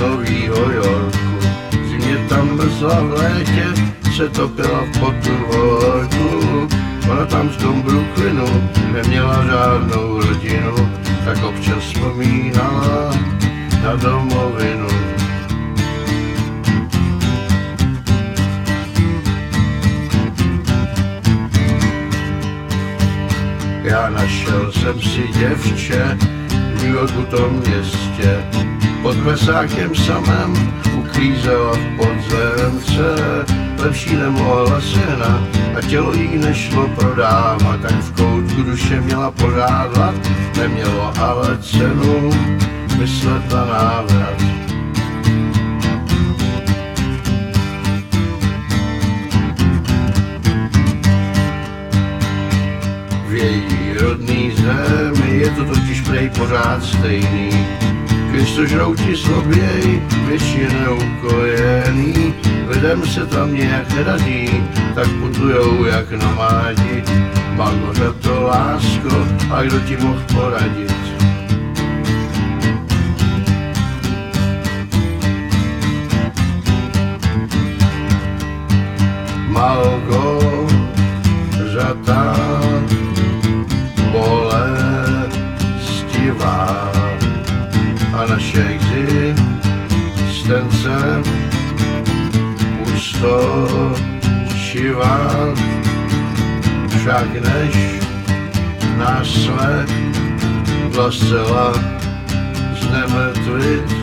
Novýho Yorku. Zimě tam mrzla v létě, se topila v potu. Ona tam v tom Brooklynu neměla žádnou rodinu, tak občas vzpomínala na domovinu. Já našel jsem si děvče New Yorku tom městě, pod plesákem samém uklízela v podzemce, lepší nemohla sehnat a tělo jí nešlo prodávat, tak v koutku duše měla pořádat, nemělo ale cenu myslet na rodný zemi je to totiž prej pořád stejný, Kristožrouti zloběj, většinou kojený, lidem se tam nějak nedaří, tak putujou jak nomádi. Magoře to lásko, a kdo ti mohl poradit? Naše existence pusto šivá, však než nás jsme byla zcela znemrtvit.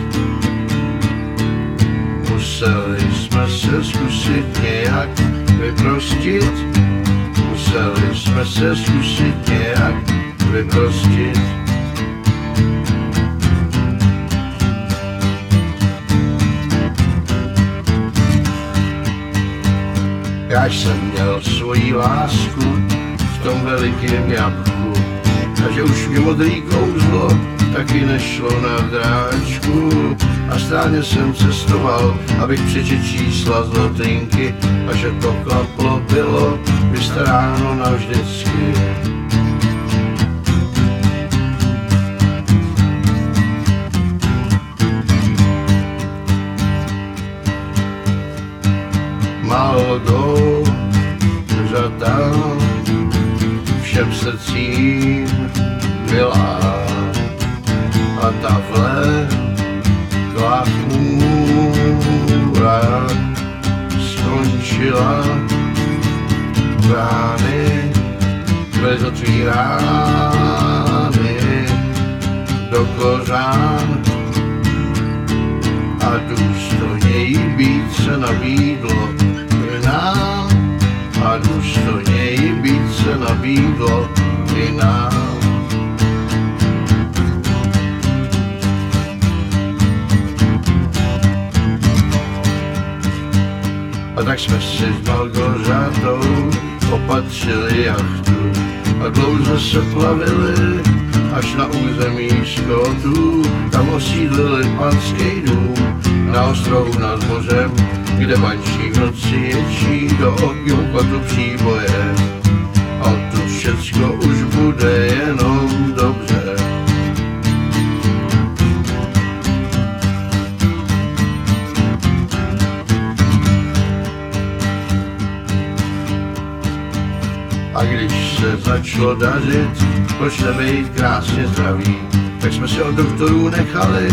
Museli jsme se zkusit nějak vyprostit, museli jsme se zkusit nějak vyprostit. Já jsem měl svoji lásku v tom velikém jabku, a že už mi modrý kouzlo taky nešlo na dráčku. A stále jsem cestoval, abych přečet čísla z a že to klaplo bylo vystaráno navždycky. Malou řada všem srdcím byla. A tavle klachmůra skončila. Brány bez otvírány do kořán. A důstojněji být se nabídlo nám a důstojněji být se nabídlo i nám. A tak jsme si s Malgořátou opatřili jachtu a dlouze se plavili až na území Skotů. Tam osídlili panský dům na ostrohu nad mořem, kde mančí v noci ječí do okyukatu příboje. A tu všecko už bude jenom dobře. A když se začalo dařit, proč nebejt krásně zdraví, tak jsme si od doktorů nechali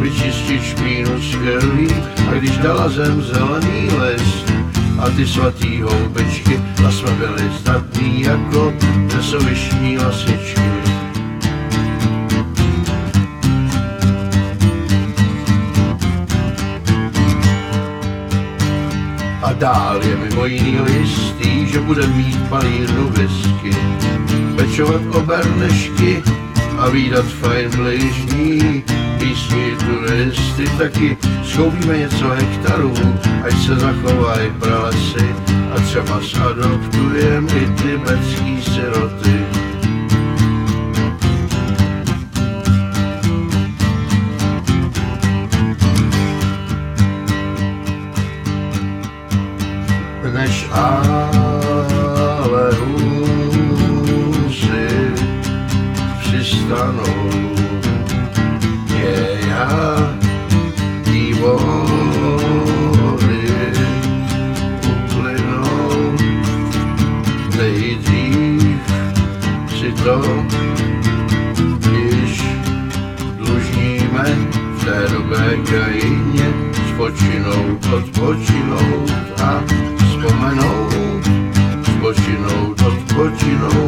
vyčistit špínu z. A když dala zem zelený list a ty svatý houbičky, a jsme byli zdatní jako nesovišní lasičky. A dál je mimo jinýho jistý, že bude mít palírnu whisky, pečovat o bernešky a výdat fajn bližní. Písni turisty taky skoupíme něco hektarů, ať se zachovají pralesy a třeba zadoptujeme i tibetský siroty. než ale přistanou. Je já vody uplynou. Nejdřív si to, když dlužíme v té dobré krajině spočinout, odpočinout a odpočinout a vzpomenout.